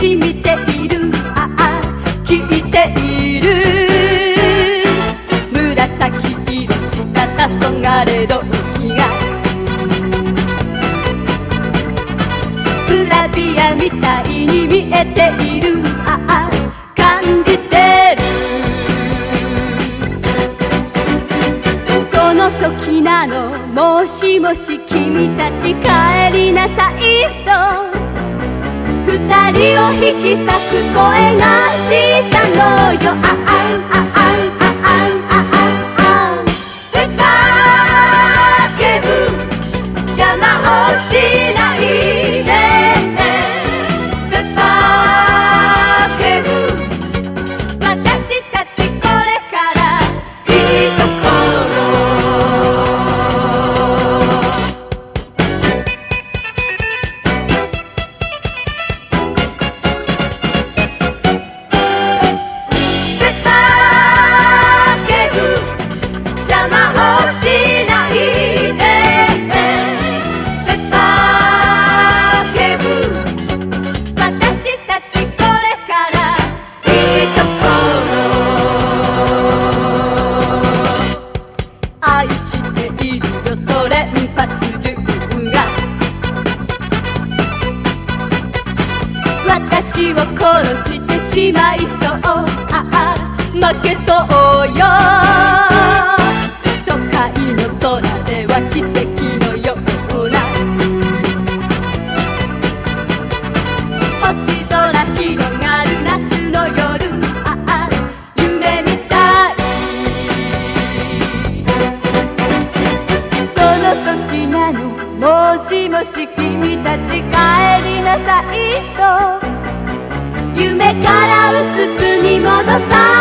染みている。ああ聞いている。紫色したたそがれどきが。グラビアみたいに見えている。ああ感じてる。その時なの。もしもし君たち帰りなさいと。二人を引き裂く声がしたのよ。あああ。私を殺してしまいそう。ああ負けそうよ。都会の空では奇跡のような星空広がる夏の夜。ああ夢みたい。その時なの。もしもし君たち帰りなさいと。夢からうつつに戻さ